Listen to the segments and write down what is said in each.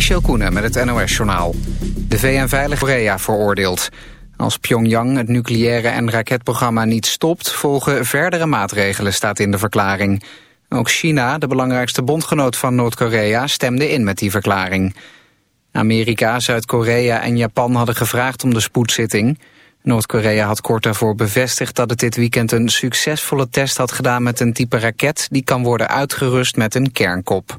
Michel Koenen met het NOS-journaal. De VN-veilig Korea veroordeeld. Als Pyongyang het nucleaire en raketprogramma niet stopt... volgen verdere maatregelen, staat in de verklaring. Ook China, de belangrijkste bondgenoot van Noord-Korea... stemde in met die verklaring. Amerika, Zuid-Korea en Japan hadden gevraagd om de spoedzitting. Noord-Korea had kort daarvoor bevestigd dat het dit weekend... een succesvolle test had gedaan met een type raket... die kan worden uitgerust met een kernkop.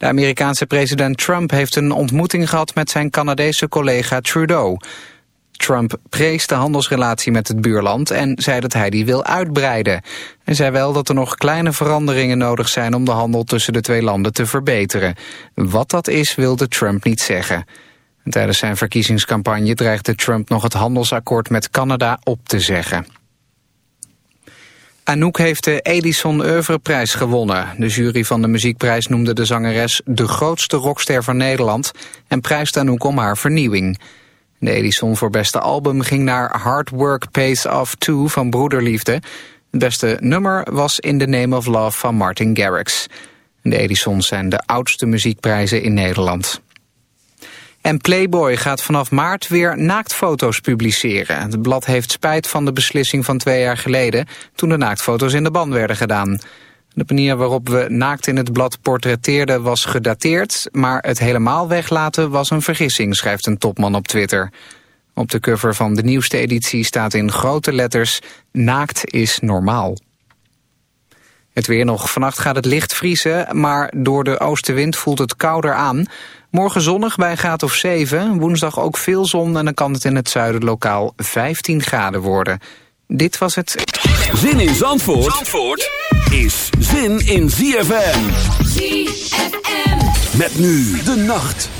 De Amerikaanse president Trump heeft een ontmoeting gehad met zijn Canadese collega Trudeau. Trump prees de handelsrelatie met het buurland en zei dat hij die wil uitbreiden. En zei wel dat er nog kleine veranderingen nodig zijn om de handel tussen de twee landen te verbeteren. Wat dat is wilde Trump niet zeggen. tijdens zijn verkiezingscampagne dreigde Trump nog het handelsakkoord met Canada op te zeggen. Anouk heeft de Edison Oeuvreprijs gewonnen. De jury van de muziekprijs noemde de zangeres de grootste rockster van Nederland... en prijst Anouk om haar vernieuwing. De Edison voor beste album ging naar Hard Work Pays Off 2 van Broederliefde. Het beste nummer was In the Name of Love van Martin Garrix. De Edisons zijn de oudste muziekprijzen in Nederland. En Playboy gaat vanaf maart weer naaktfoto's publiceren. Het blad heeft spijt van de beslissing van twee jaar geleden... toen de naaktfoto's in de ban werden gedaan. De manier waarop we naakt in het blad portretteerden was gedateerd... maar het helemaal weglaten was een vergissing, schrijft een topman op Twitter. Op de cover van de nieuwste editie staat in grote letters... Naakt is normaal. Het weer nog. Vannacht gaat het licht vriezen, maar door de oostenwind voelt het kouder aan... Morgen zonnig bij een graad of 7. Woensdag ook veel zon en dan kan het in het zuiden lokaal 15 graden worden. Dit was het... Zin in Zandvoort, Zandvoort is zin in ZFM. ZFM. Met nu de nacht.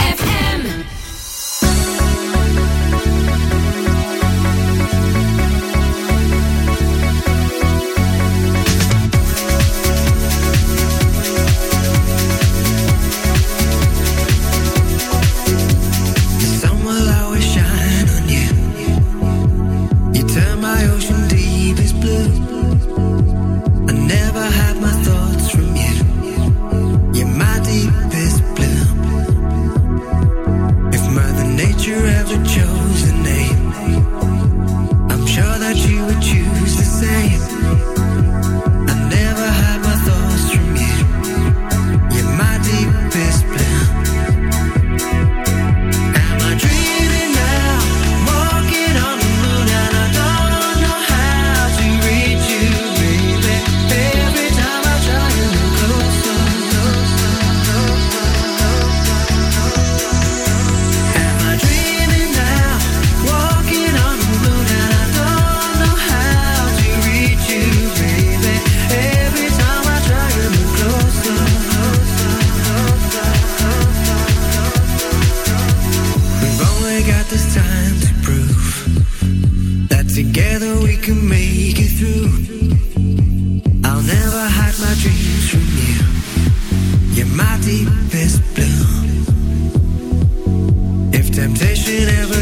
temptation ever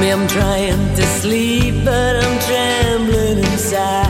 Me, I'm trying to sleep, but I'm trembling inside.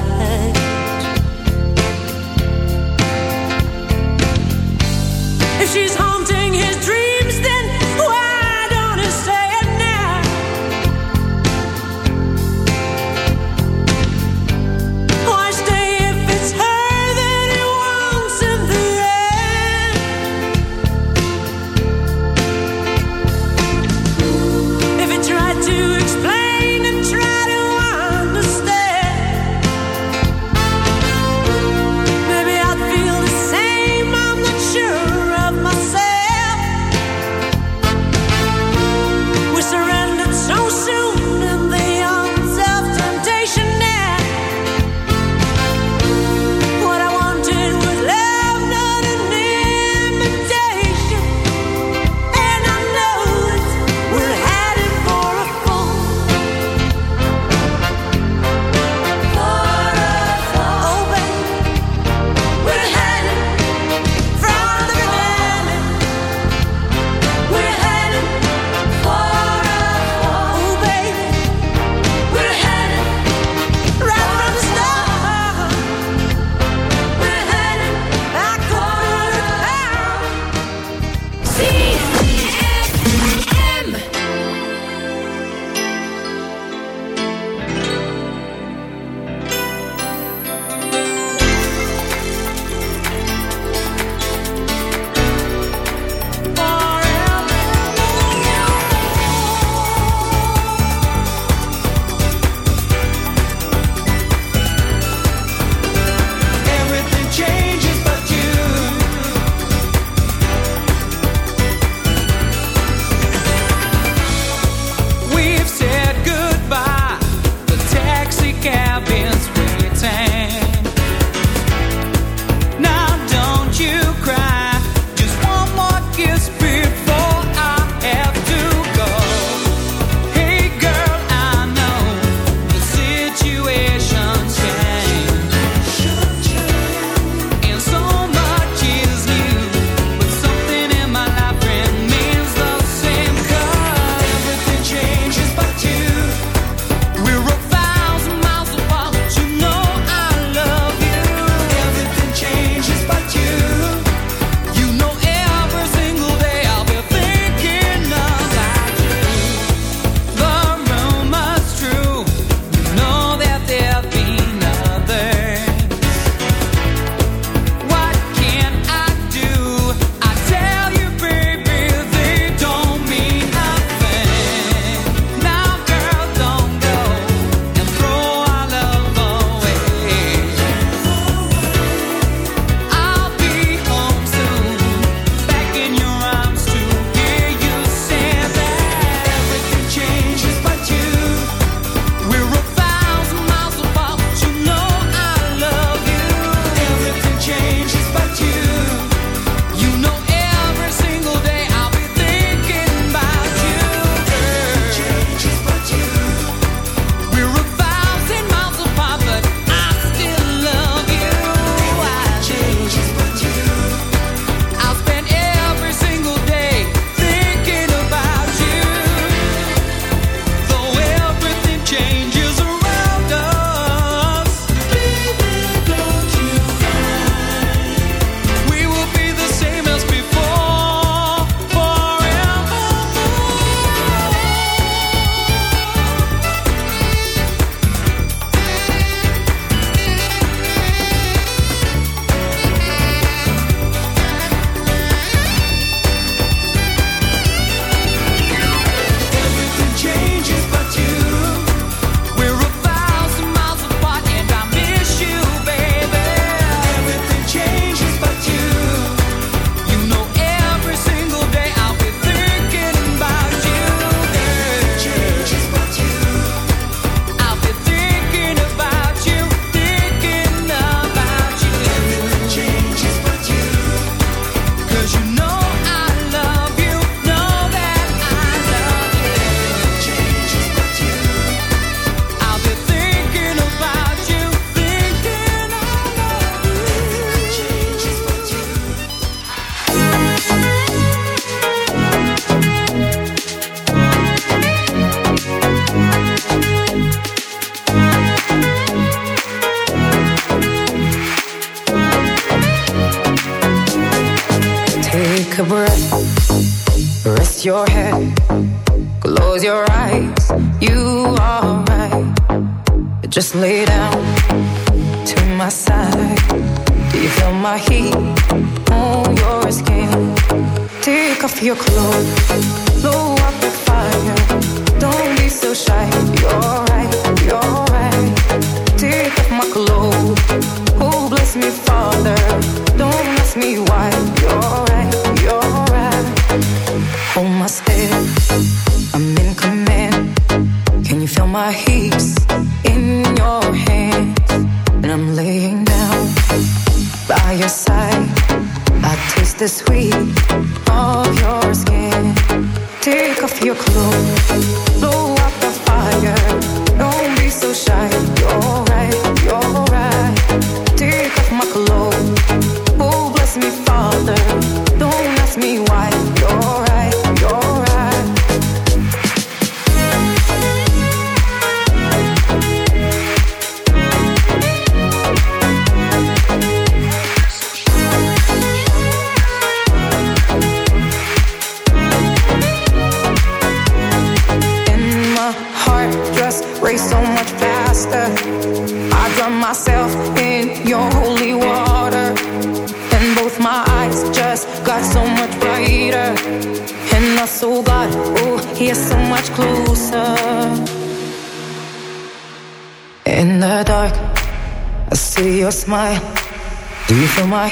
Clothes.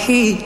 Heat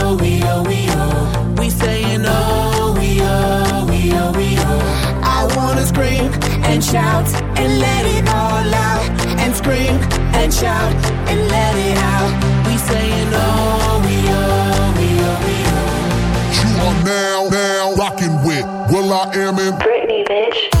and shout and let it all out. And scream and shout and let it out. We saying oh, we oh, we oh, we oh. You are now, now rocking with will.i.am in Britney, bitch.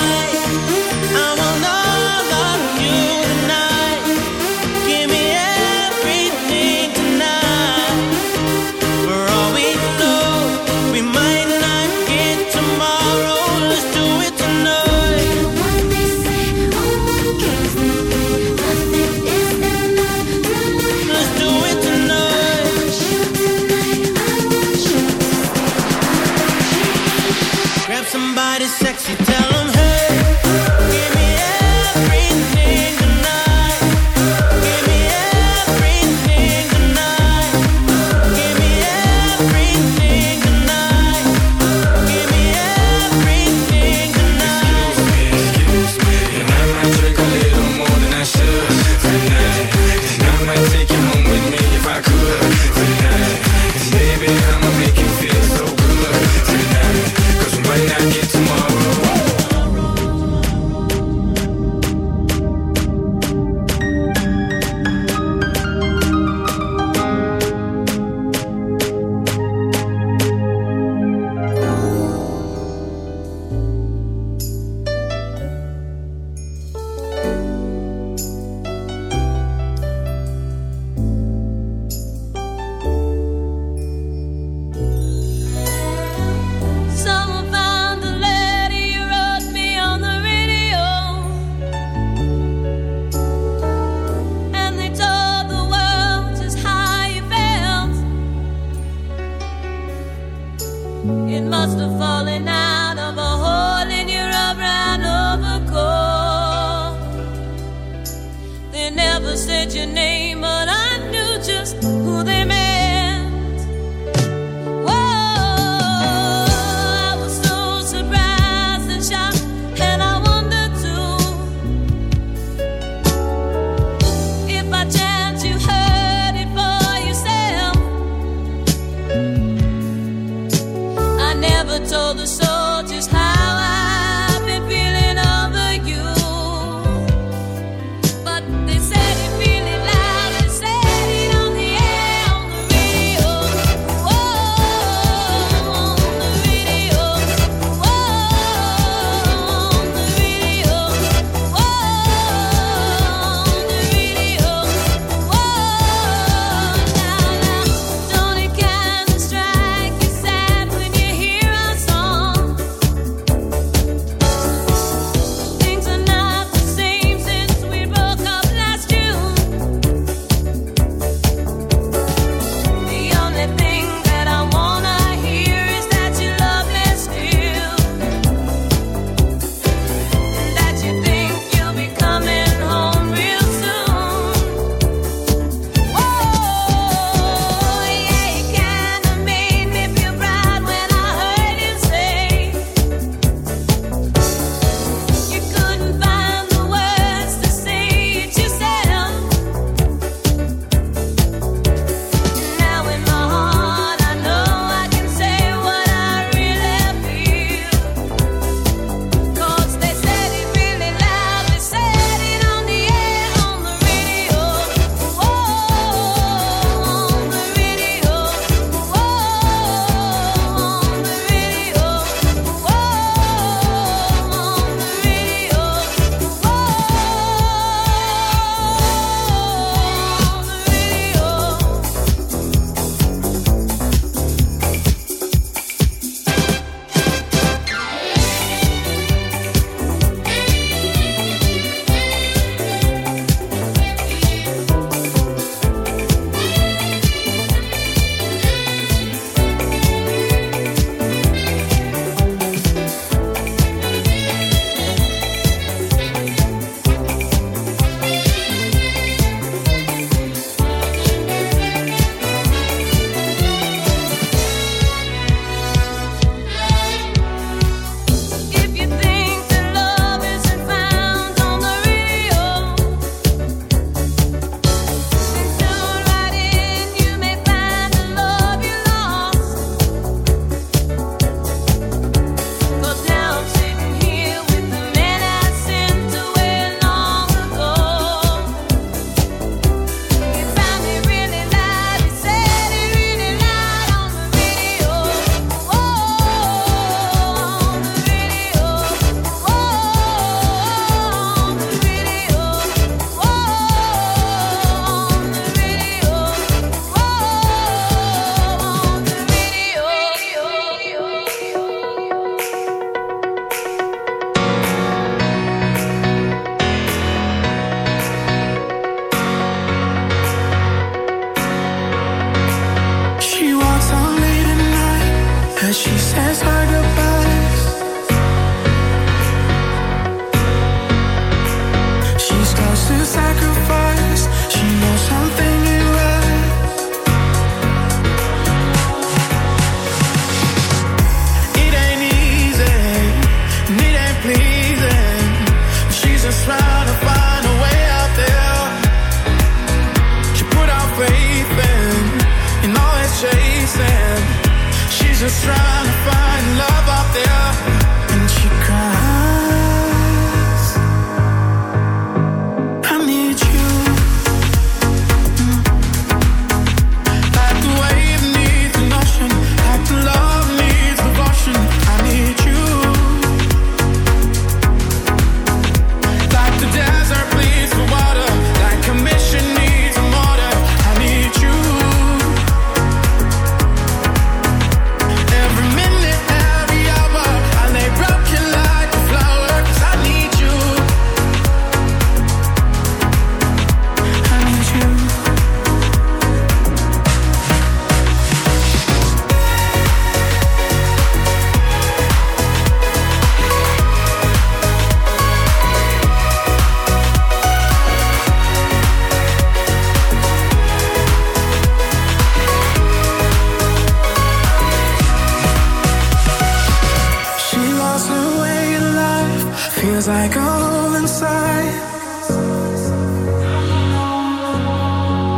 feels inside.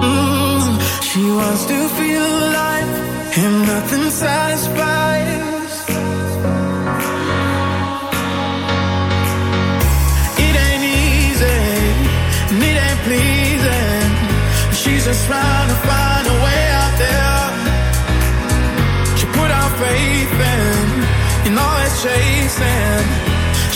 Mm, she wants to feel alive, and nothing satisfies.